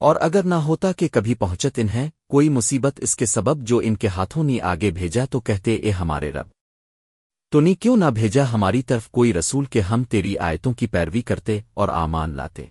اور اگر نہ ہوتا کہ کبھی پہنچت انہیں، کوئی مصیبت اس کے سبب جو ان کے ہاتھوں نے آگے بھیجا تو کہتے، اے ہمارے رب! تو نے کیوں نہ بھیجا ہماری طرف کوئی رسول کہ ہم تیری آیتوں کی پیروی کرتے اور آمان لاتے؟